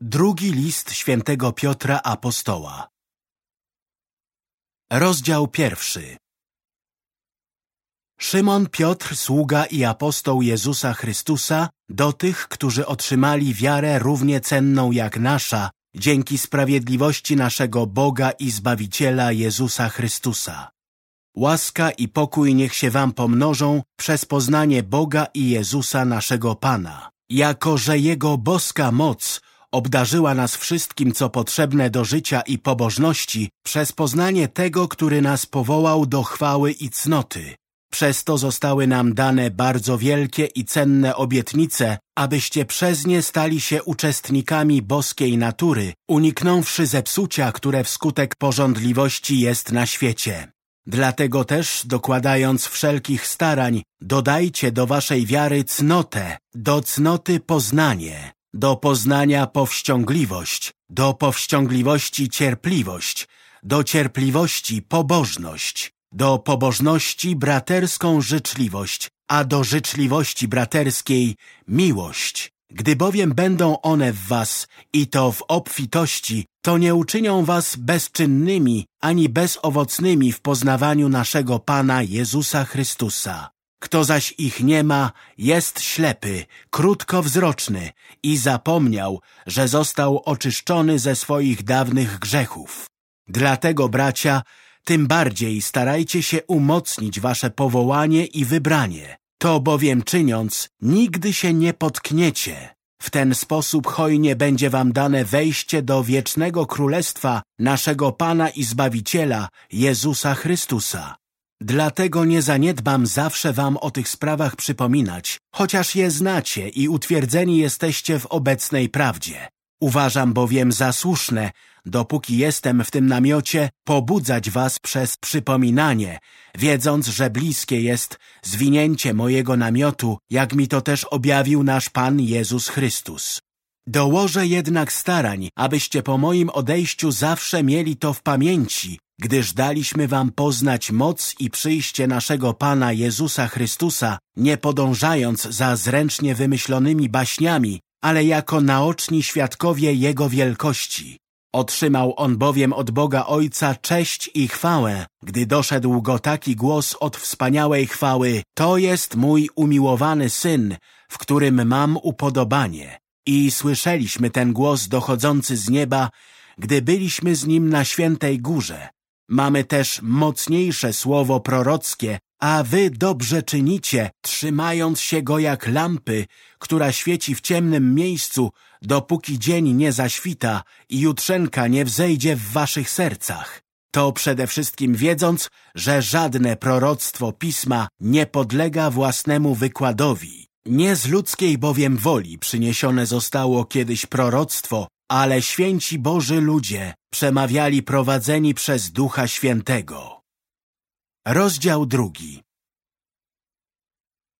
Drugi list świętego Piotra Apostoła Rozdział pierwszy Szymon Piotr, sługa i apostoł Jezusa Chrystusa, do tych, którzy otrzymali wiarę równie cenną jak nasza, dzięki sprawiedliwości naszego Boga i Zbawiciela Jezusa Chrystusa. Łaska i pokój niech się wam pomnożą przez poznanie Boga i Jezusa naszego Pana. Jako, że Jego boska moc obdarzyła nas wszystkim, co potrzebne do życia i pobożności, przez poznanie tego, który nas powołał do chwały i cnoty. Przez to zostały nam dane bardzo wielkie i cenne obietnice, abyście przez nie stali się uczestnikami boskiej natury, uniknąwszy zepsucia, które wskutek porządliwości jest na świecie. Dlatego też, dokładając wszelkich starań, dodajcie do waszej wiary cnotę, do cnoty poznanie, do poznania powściągliwość, do powściągliwości cierpliwość, do cierpliwości pobożność, do pobożności braterską życzliwość, a do życzliwości braterskiej miłość. Gdy bowiem będą one w was i to w obfitości, to nie uczynią was bezczynnymi ani bezowocnymi w poznawaniu naszego Pana Jezusa Chrystusa. Kto zaś ich nie ma, jest ślepy, krótkowzroczny i zapomniał, że został oczyszczony ze swoich dawnych grzechów. Dlatego, bracia, tym bardziej starajcie się umocnić wasze powołanie i wybranie. To bowiem czyniąc, nigdy się nie potkniecie. W ten sposób hojnie będzie wam dane wejście do wiecznego królestwa naszego Pana i Zbawiciela, Jezusa Chrystusa. Dlatego nie zaniedbam zawsze wam o tych sprawach przypominać, chociaż je znacie i utwierdzeni jesteście w obecnej prawdzie. Uważam bowiem za słuszne, dopóki jestem w tym namiocie, pobudzać was przez przypominanie, wiedząc, że bliskie jest zwinięcie mojego namiotu, jak mi to też objawił nasz Pan Jezus Chrystus. Dołożę jednak starań, abyście po moim odejściu zawsze mieli to w pamięci, gdyż daliśmy wam poznać moc i przyjście naszego Pana Jezusa Chrystusa, nie podążając za zręcznie wymyślonymi baśniami, ale jako naoczni świadkowie Jego wielkości. Otrzymał on bowiem od Boga Ojca cześć i chwałę, gdy doszedł go taki głos od wspaniałej chwały To jest mój umiłowany Syn, w którym mam upodobanie. I słyszeliśmy ten głos dochodzący z nieba, gdy byliśmy z Nim na świętej górze. Mamy też mocniejsze słowo prorockie, a wy dobrze czynicie, trzymając się go jak lampy, która świeci w ciemnym miejscu, dopóki dzień nie zaświta i jutrzenka nie wzejdzie w waszych sercach. To przede wszystkim wiedząc, że żadne proroctwo Pisma nie podlega własnemu wykładowi. Nie z ludzkiej bowiem woli przyniesione zostało kiedyś proroctwo, ale święci Boży ludzie przemawiali prowadzeni przez Ducha Świętego. Rozdział drugi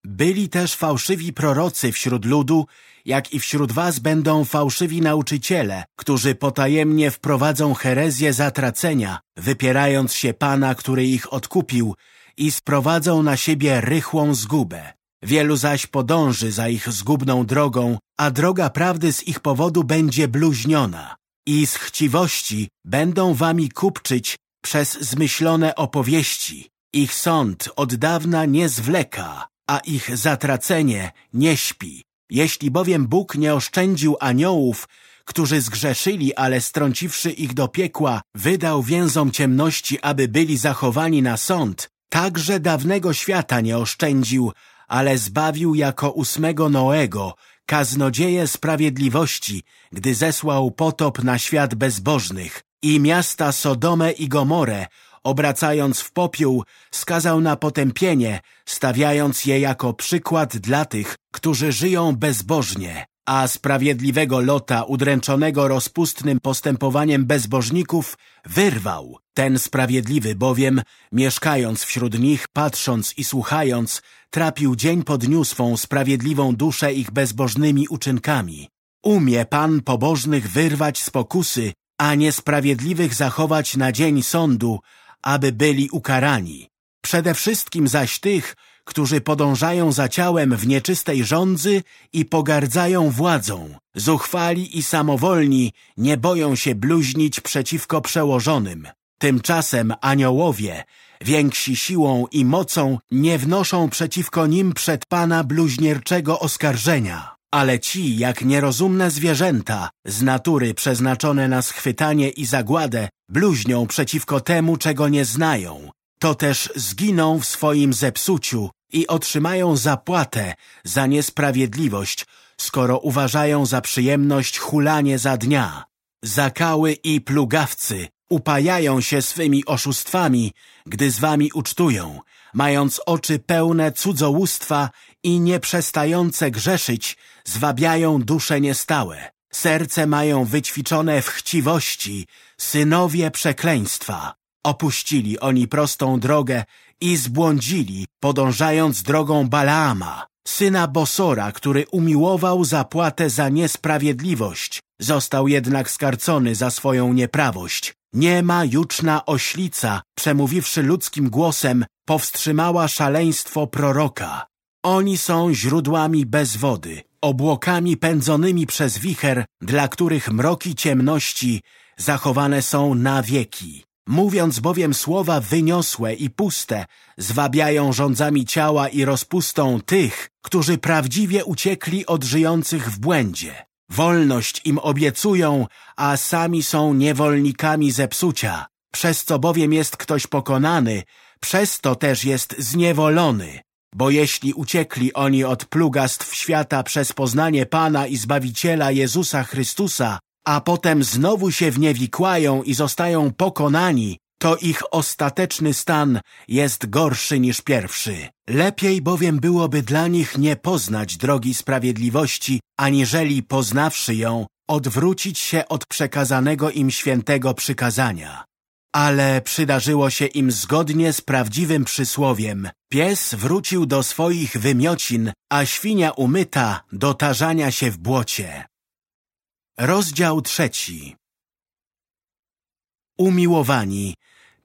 Byli też fałszywi prorocy wśród ludu, jak i wśród was będą fałszywi nauczyciele, którzy potajemnie wprowadzą herezję zatracenia, wypierając się Pana, który ich odkupił i sprowadzą na siebie rychłą zgubę. Wielu zaś podąży za ich zgubną drogą, a droga prawdy z ich powodu będzie bluźniona. I z chciwości będą wami kupczyć przez zmyślone opowieści. Ich sąd od dawna nie zwleka, a ich zatracenie nie śpi. Jeśli bowiem Bóg nie oszczędził aniołów, którzy zgrzeszyli, ale strąciwszy ich do piekła, wydał więzom ciemności, aby byli zachowani na sąd, także dawnego świata nie oszczędził, ale zbawił jako ósmego Noego, kaznodzieje sprawiedliwości, gdy zesłał potop na świat bezbożnych i miasta Sodomę i Gomorę, obracając w popiół, skazał na potępienie, stawiając je jako przykład dla tych, którzy żyją bezbożnie, a sprawiedliwego Lota, udręczonego rozpustnym postępowaniem bezbożników, wyrwał. Ten sprawiedliwy bowiem, mieszkając wśród nich, patrząc i słuchając, trapił dzień po dniu swą sprawiedliwą duszę ich bezbożnymi uczynkami. Umie Pan pobożnych wyrwać z pokusy, a niesprawiedliwych zachować na dzień sądu, aby byli ukarani. Przede wszystkim zaś tych, którzy podążają za ciałem w nieczystej żądzy i pogardzają władzą. Zuchwali i samowolni nie boją się bluźnić przeciwko przełożonym. Tymczasem aniołowie, więksi siłą i mocą, nie wnoszą przeciwko nim przed Pana bluźnierczego oskarżenia. Ale ci, jak nierozumne zwierzęta, z natury przeznaczone na schwytanie i zagładę, bluźnią przeciwko temu, czego nie znają. To też zginą w swoim zepsuciu i otrzymają zapłatę za niesprawiedliwość, skoro uważają za przyjemność hulanie za dnia. Zakały i plugawcy upajają się swymi oszustwami, gdy z wami ucztują, mając oczy pełne cudzołóstwa i nieprzestające grzeszyć, zwabiają dusze niestałe. Serce mają wyćwiczone w chciwości, synowie przekleństwa. Opuścili oni prostą drogę i zbłądzili, podążając drogą Balaama, syna Bosora, który umiłował zapłatę za niesprawiedliwość. Został jednak skarcony za swoją nieprawość. Nie ma juczna oślica, przemówiwszy ludzkim głosem, powstrzymała szaleństwo proroka. Oni są źródłami bez wody, obłokami pędzonymi przez wicher, dla których mroki ciemności zachowane są na wieki. Mówiąc bowiem słowa wyniosłe i puste, zwabiają rządzami ciała i rozpustą tych, którzy prawdziwie uciekli od żyjących w błędzie. Wolność im obiecują, a sami są niewolnikami zepsucia. Przez co bowiem jest ktoś pokonany, przez to też jest zniewolony. Bo jeśli uciekli oni od plugastw świata przez poznanie Pana i Zbawiciela Jezusa Chrystusa, a potem znowu się wniewikłają i zostają pokonani, to ich ostateczny stan jest gorszy niż pierwszy. Lepiej bowiem byłoby dla nich nie poznać drogi sprawiedliwości, aniżeli poznawszy ją, odwrócić się od przekazanego im świętego przykazania. Ale przydarzyło się im zgodnie z prawdziwym przysłowiem. Pies wrócił do swoich wymiocin, a świnia umyta do tarzania się w błocie. Rozdział trzeci Umiłowani,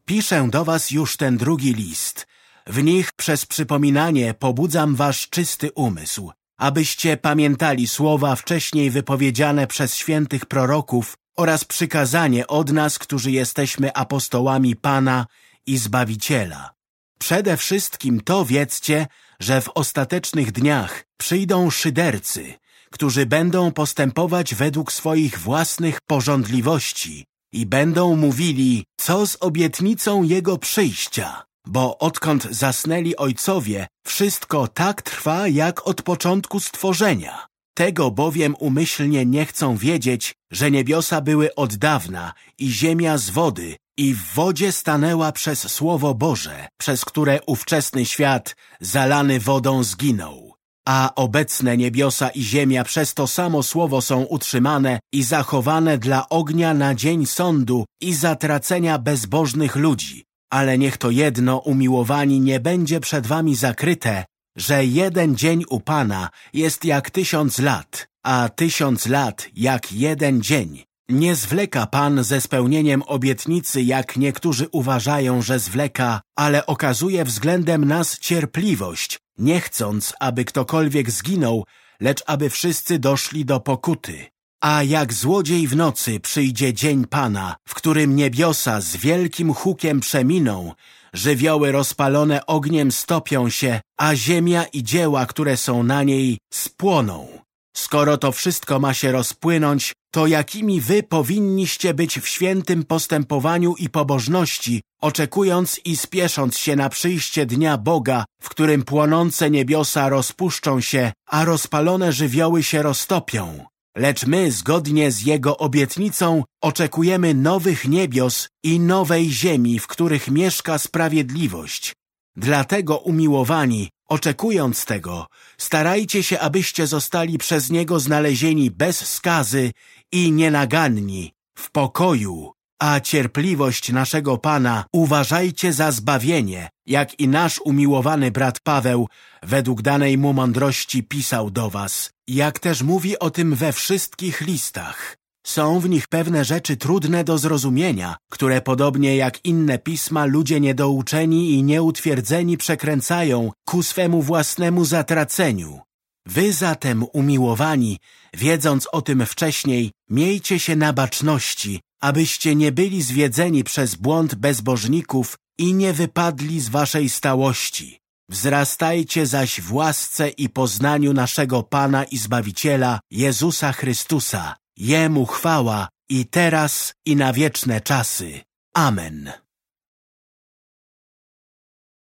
piszę do was już ten drugi list. W nich przez przypominanie pobudzam wasz czysty umysł, abyście pamiętali słowa wcześniej wypowiedziane przez świętych proroków oraz przykazanie od nas, którzy jesteśmy apostołami Pana i Zbawiciela. Przede wszystkim to wiedzcie, że w ostatecznych dniach przyjdą szydercy, którzy będą postępować według swoich własnych porządliwości i będą mówili, co z obietnicą Jego przyjścia. Bo odkąd zasnęli ojcowie, wszystko tak trwa jak od początku stworzenia. Tego bowiem umyślnie nie chcą wiedzieć, że niebiosa były od dawna i ziemia z wody i w wodzie stanęła przez Słowo Boże, przez które ówczesny świat zalany wodą zginął. A obecne niebiosa i ziemia przez to samo słowo są utrzymane i zachowane dla ognia na dzień sądu i zatracenia bezbożnych ludzi. Ale niech to jedno, umiłowani, nie będzie przed wami zakryte, że jeden dzień u Pana jest jak tysiąc lat, a tysiąc lat jak jeden dzień. Nie zwleka Pan ze spełnieniem obietnicy, jak niektórzy uważają, że zwleka, ale okazuje względem nas cierpliwość, nie chcąc, aby ktokolwiek zginął, lecz aby wszyscy doszli do pokuty. A jak złodziej w nocy przyjdzie dzień Pana, w którym niebiosa z wielkim hukiem przeminą, żywioły rozpalone ogniem stopią się, a ziemia i dzieła, które są na niej, spłoną. Skoro to wszystko ma się rozpłynąć, to jakimi wy powinniście być w świętym postępowaniu i pobożności, oczekując i spiesząc się na przyjście dnia Boga, w którym płonące niebiosa rozpuszczą się, a rozpalone żywioły się roztopią. Lecz my, zgodnie z Jego obietnicą, oczekujemy nowych niebios i nowej ziemi, w których mieszka sprawiedliwość. Dlatego, umiłowani, oczekując tego, starajcie się, abyście zostali przez Niego znalezieni bez skazy i nienaganni, w pokoju, a cierpliwość naszego Pana uważajcie za zbawienie, jak i nasz umiłowany brat Paweł według danej mu mądrości pisał do was, jak też mówi o tym we wszystkich listach. Są w nich pewne rzeczy trudne do zrozumienia, które podobnie jak inne pisma ludzie niedouczeni i nieutwierdzeni przekręcają ku swemu własnemu zatraceniu. Wy zatem, umiłowani, wiedząc o tym wcześniej, miejcie się na baczności, abyście nie byli zwiedzeni przez błąd bezbożników i nie wypadli z waszej stałości. Wzrastajcie zaś w łasce i poznaniu naszego Pana i Zbawiciela, Jezusa Chrystusa. Jemu chwała i teraz i na wieczne czasy. Amen.